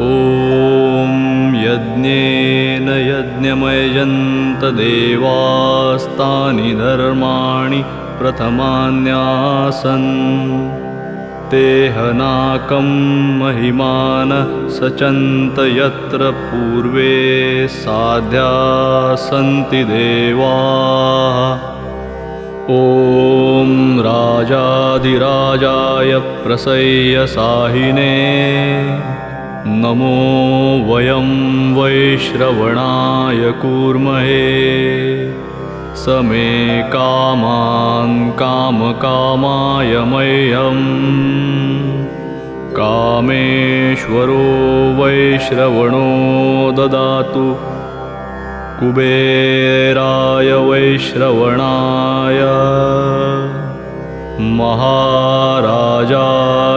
ॐ यज्ञेन यज्ञमयजन्तदेवास्तानि धर्माणि प्रथमान्यासन्। तेहनाकं महिमान सचन्त यत्र पूर्वे साध्या सन्ति देवाः। ॐ राजाधिराजाय प्रसय्यसाहिने नमो वयं वैश्रवणाय कूर्महे। स मे कामान् कामकामाय मह्यम्। कामेश्वरो वैश्रवणो ददातु। कुबेराय वैश्रवणाय। महाराजाय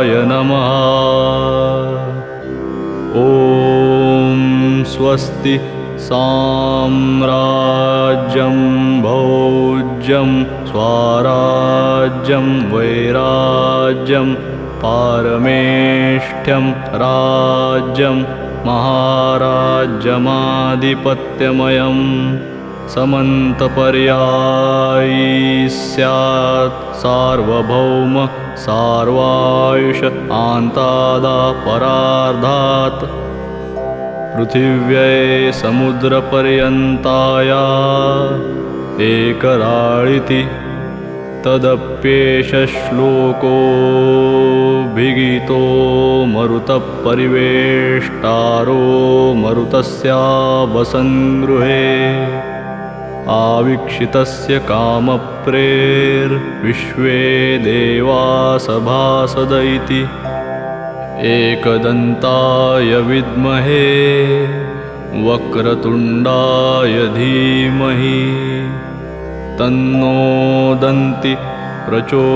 नमः स्वस्ति साम्राज्यं भोज्यं स्वाराज्यं वैराज्यं पारमेष्ठ्यं राज्यं महाराज्यमाधिपत्यमयं। समन्तपर्यायी स्यात् सार्वभौम सार्वायुष आन्तादापरार्धात् पृथिव्यै समुद्रपर्यन्ताया एकराळिति तदप्येष श्लोकोभिगीतो मरुतपरिवेष्टारो मरुतस्या वसङ्गृहे। आवीक्षितस्य कामप्रेर्विश्वे देवासभासद इति एकदन्ताय विद्महे वक्रतुण्डाय धीमहि। दन्ति प्रचोदयात्